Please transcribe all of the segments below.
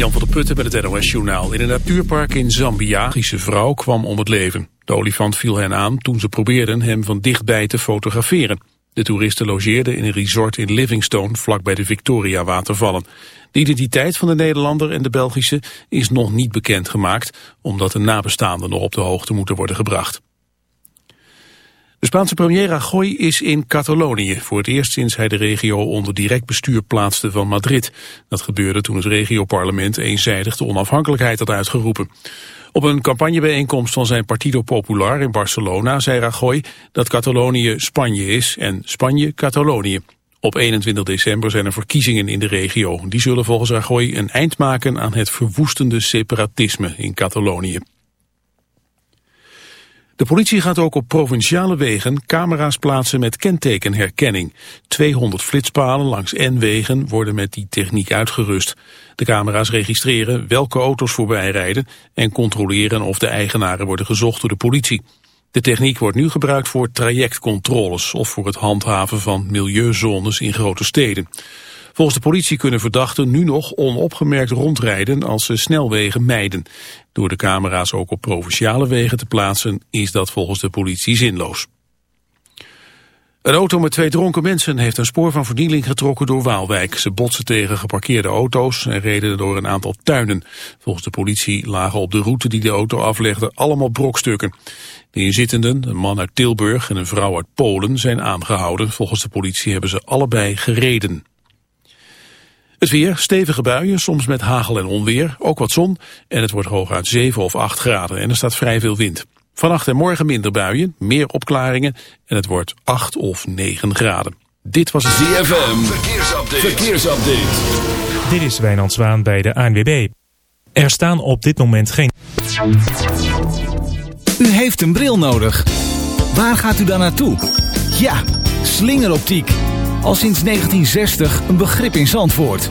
Jan van der Putten met het NOS-journaal. In een natuurpark in Zambia, een vrouw kwam om het leven. De olifant viel hen aan toen ze probeerden hem van dichtbij te fotograferen. De toeristen logeerden in een resort in Livingstone, vlakbij de Victoria-watervallen. De identiteit van de Nederlander en de Belgische is nog niet bekendgemaakt, omdat de nabestaanden nog op de hoogte moeten worden gebracht. De Spaanse premier Rajoy is in Catalonië, voor het eerst sinds hij de regio onder direct bestuur plaatste van Madrid. Dat gebeurde toen het regioparlement eenzijdig de onafhankelijkheid had uitgeroepen. Op een campagnebijeenkomst van zijn Partido Popular in Barcelona zei Rajoy dat Catalonië Spanje is en Spanje Catalonië. Op 21 december zijn er verkiezingen in de regio. Die zullen volgens Rajoy een eind maken aan het verwoestende separatisme in Catalonië. De politie gaat ook op provinciale wegen camera's plaatsen met kentekenherkenning. 200 flitspalen langs N-wegen worden met die techniek uitgerust. De camera's registreren welke auto's voorbij rijden en controleren of de eigenaren worden gezocht door de politie. De techniek wordt nu gebruikt voor trajectcontroles of voor het handhaven van milieuzones in grote steden. Volgens de politie kunnen verdachten nu nog onopgemerkt rondrijden als ze snelwegen mijden. Door de camera's ook op provinciale wegen te plaatsen is dat volgens de politie zinloos. Een auto met twee dronken mensen heeft een spoor van verdiening getrokken door Waalwijk. Ze botsen tegen geparkeerde auto's en reden door een aantal tuinen. Volgens de politie lagen op de route die de auto aflegde allemaal brokstukken. De inzittenden, een man uit Tilburg en een vrouw uit Polen, zijn aangehouden. Volgens de politie hebben ze allebei gereden. Het weer, stevige buien, soms met hagel en onweer, ook wat zon en het wordt hooguit 7 of 8 graden en er staat vrij veel wind. Vannacht en morgen minder buien, meer opklaringen en het wordt 8 of 9 graden. Dit was het ZFM, verkeersupdate. verkeersupdate. Dit is Wijnand Zwaan bij de ANWB. Er staan op dit moment geen... U heeft een bril nodig. Waar gaat u dan naartoe? Ja, slingeroptiek al sinds 1960 een begrip in Zandvoort.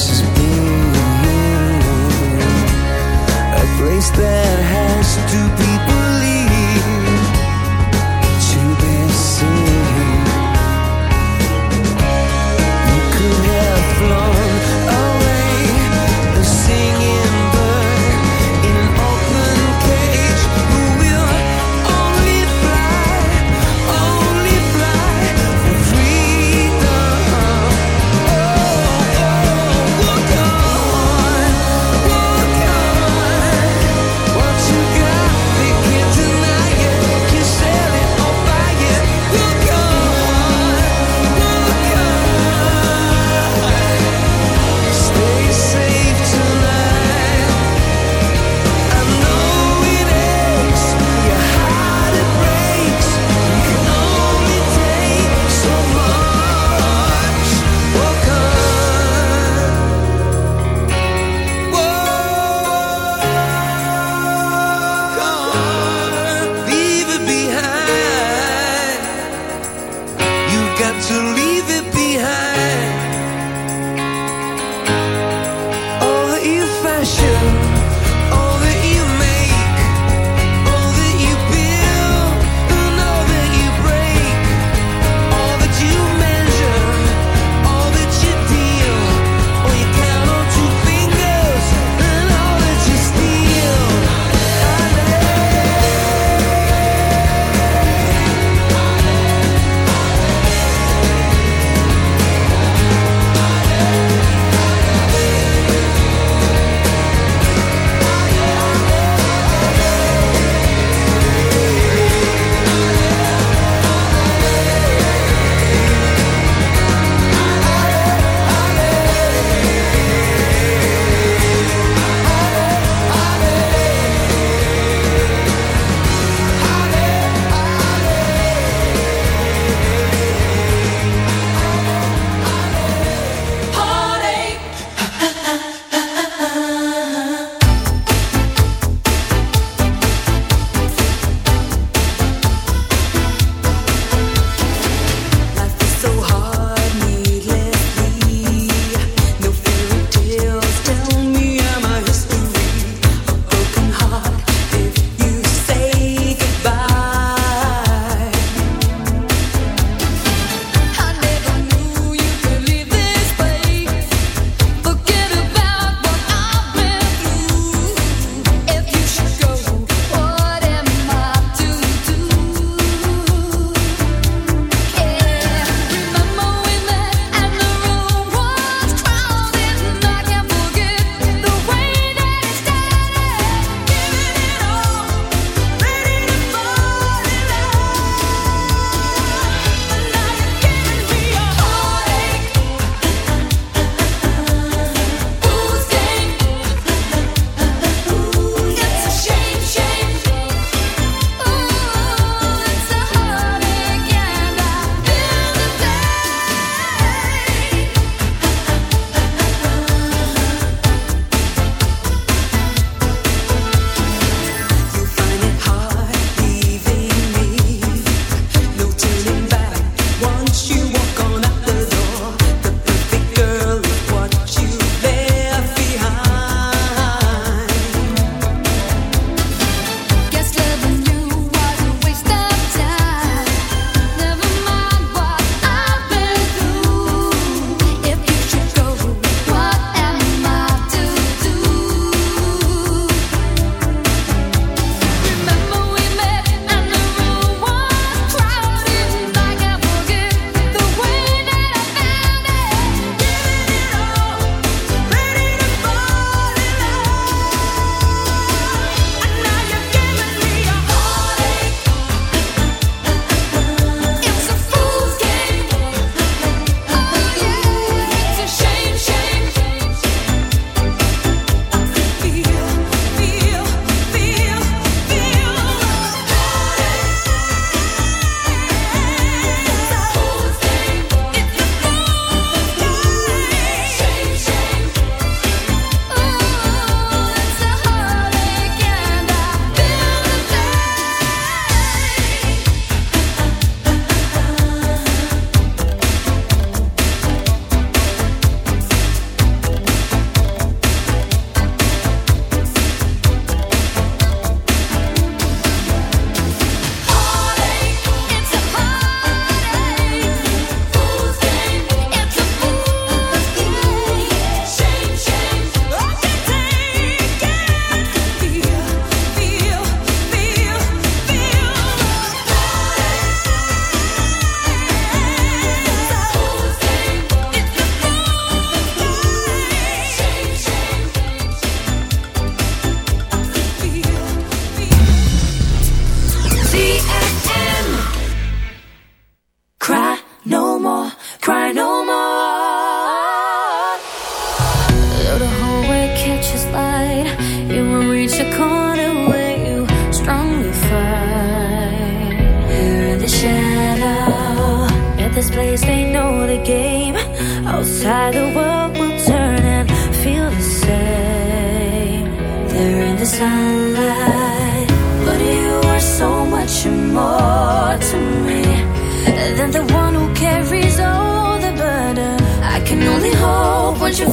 This is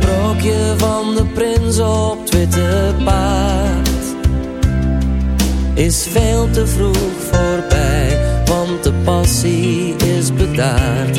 sprookje van de prins op het witte paard. Is veel te vroeg voorbij, want de passie is bedaard.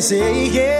say yeah.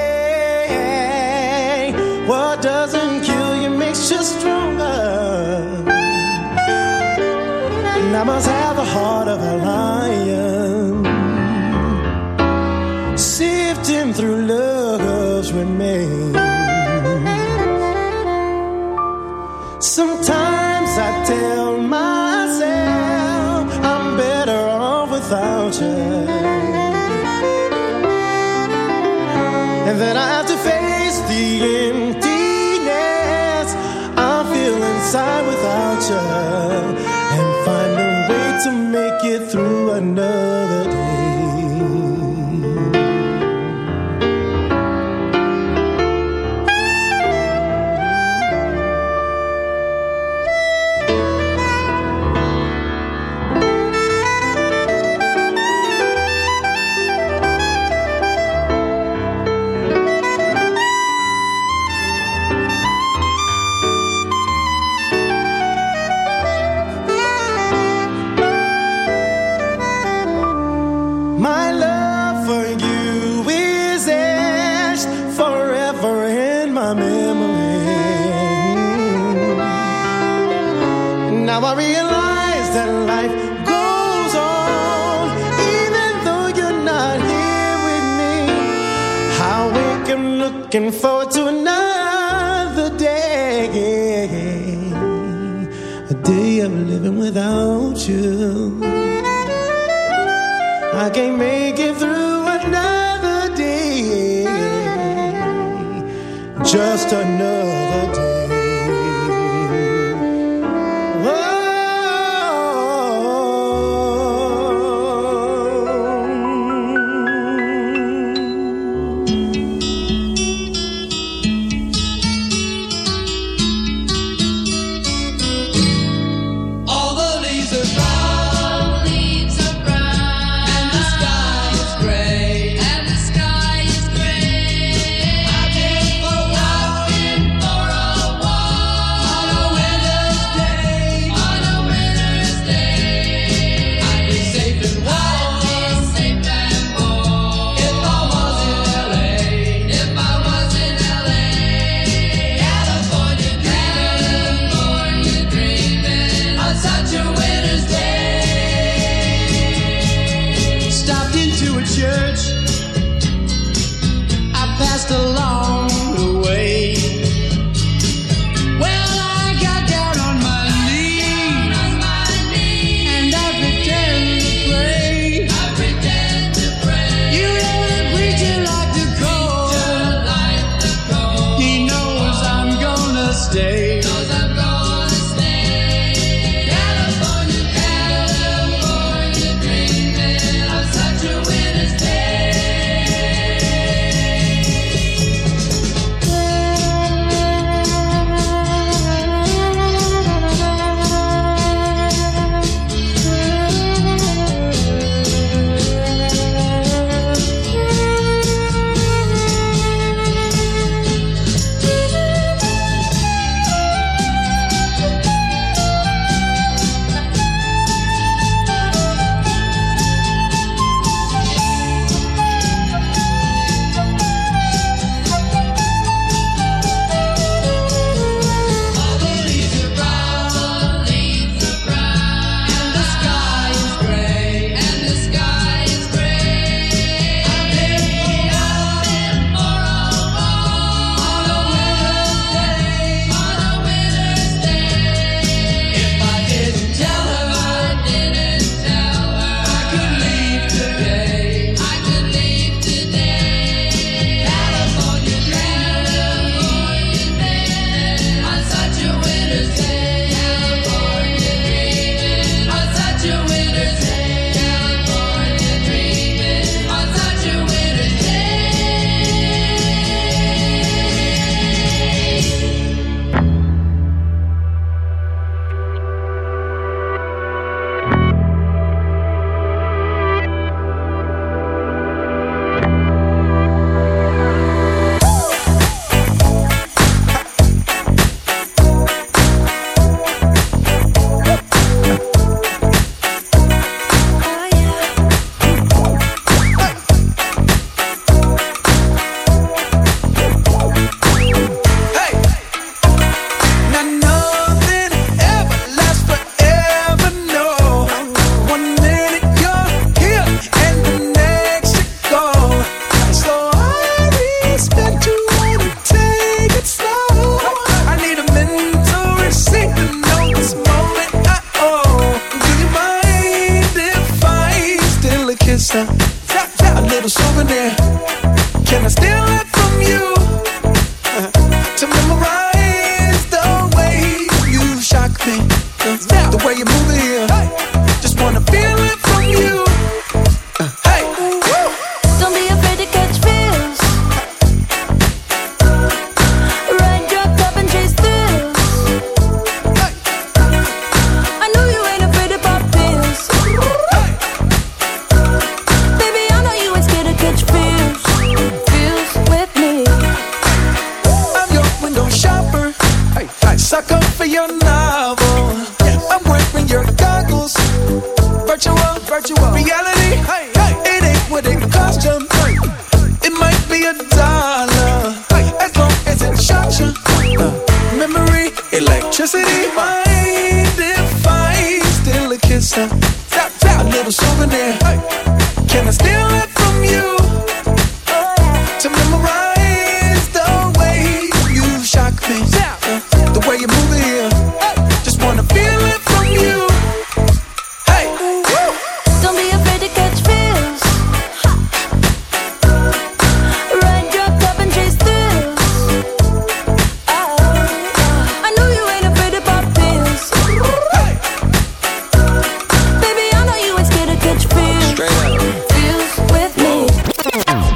Now I realize that life goes on, even though you're not here with me. Looking forward to another day, a day of living without you. I can't make it through Just another day.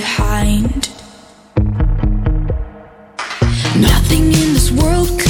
behind. Nothing in this world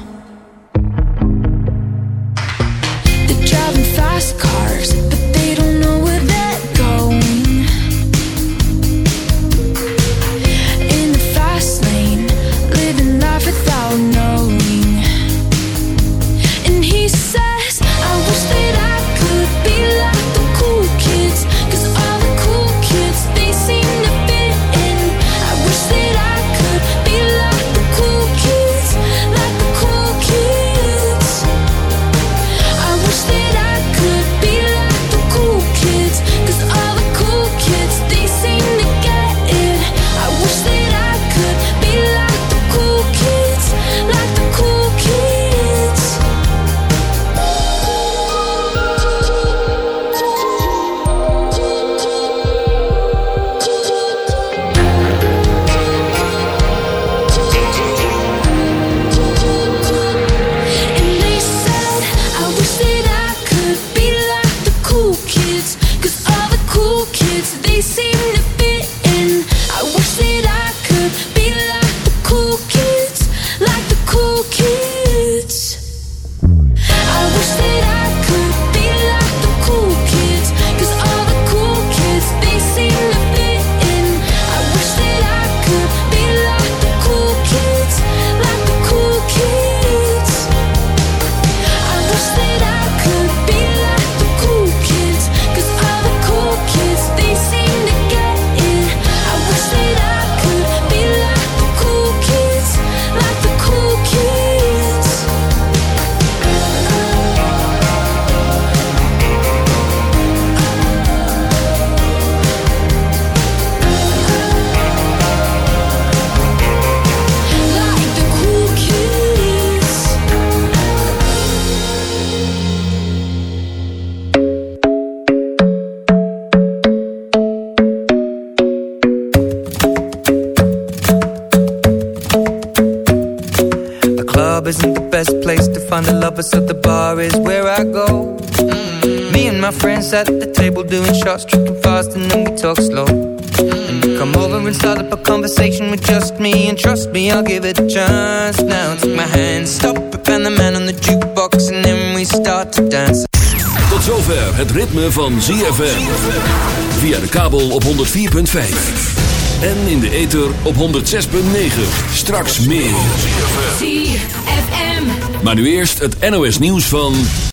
at the table doing shots, tripping fast, and then we talk slow. And come over and start up a conversation with just me, and trust me, I'll give it a chance. Now take my hand, stop it, and the man on the jukebox, and then we start to dance. Tot zover het ritme van ZFM. Via de kabel op 104.5. En in de ether op 106.9. Straks meer. Maar nu eerst het NOS nieuws van...